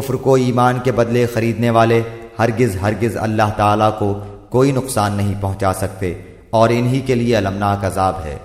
کفر کو ایمان کے بدلے خریدنے والے ہرگز ہرگز اللہ تعالیٰ کو کوئی نقصان نہیں پہنچا سکتے اور انہی کے لیے المناک عذاب ہے۔